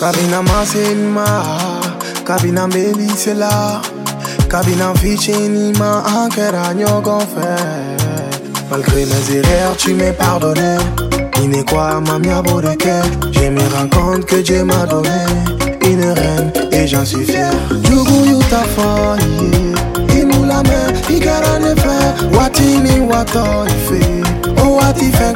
Kabina maselma, kabina belisela, kabina fichinima, ankera nyogonfe. Malgré mes erreurs, tu m'es pardonné. Il quoi, ma mia Je me rends compte que Dieu m'a donné une reine et j'en suis fier. Djougou ta faille, il nous la main, il garde le fait. Watini wato fait, oh what il fait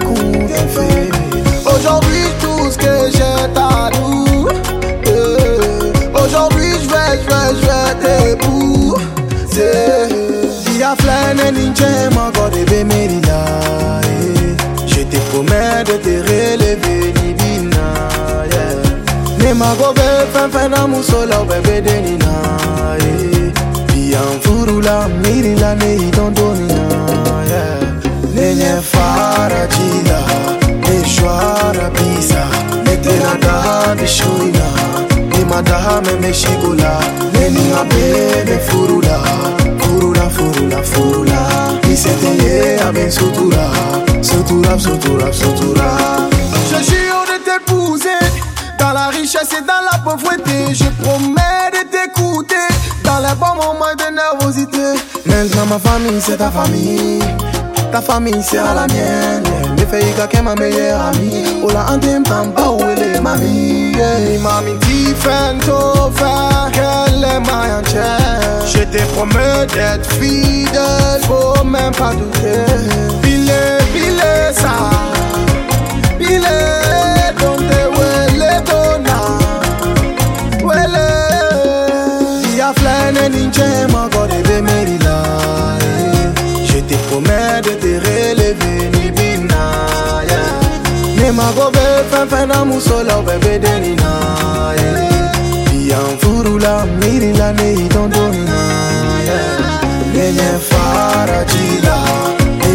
la flâne ninche encore bébé Mérina Je te promets de te relever divina Nema go be fen fen na musola bébé Denina Bien furula mirila ne idondonina Nenye fara chila Neshwara pisa ne te Nekena da bishurina Nimadaha me meshigula Neni abebe furula. Iseteye aben sutura Sutura sutura sutura Je jure de t'épouser Dans la richesse et dans la pauvreté Je promets de t'écouter. Dans les bons moments de nervosité. Maintenant ma famille c'est ta famille. Ta famille sera la mienne. Ne fais qu'à ma meilleure amie. Ola antem pamba où elle est mamie. Mami different over Qu'elle est ma Je te promets d'être fidèle. Faut même pas douter flene ninje mago de be Je te promets de te relever ni bina yeah. Ne mago be fen fen na musola bebe de nina yeah. Bian furula mirila ne idondonina. Nenye fara jila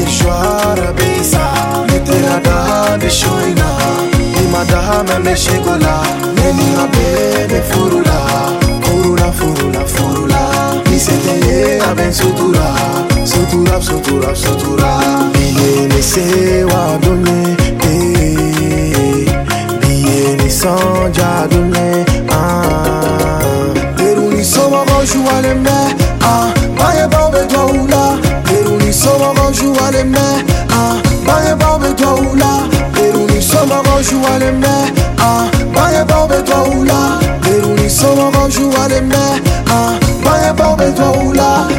Ishwara bisa Netenada de shoina Imadaha me me shigola Neni abebe furula la ben sotura Sotura, sotura, sotura Biye lese wa dole Biye lisan ja dole Teru ah. ni soma manju ale me. Ah, Baye ba be toa ula Teru ni soma manju ale me. Ah, Baye ba be toa ula Teru ni soma manju ale me. Baye ba be toa ula Teru ni soma manju ale me. Baye ba be toa ula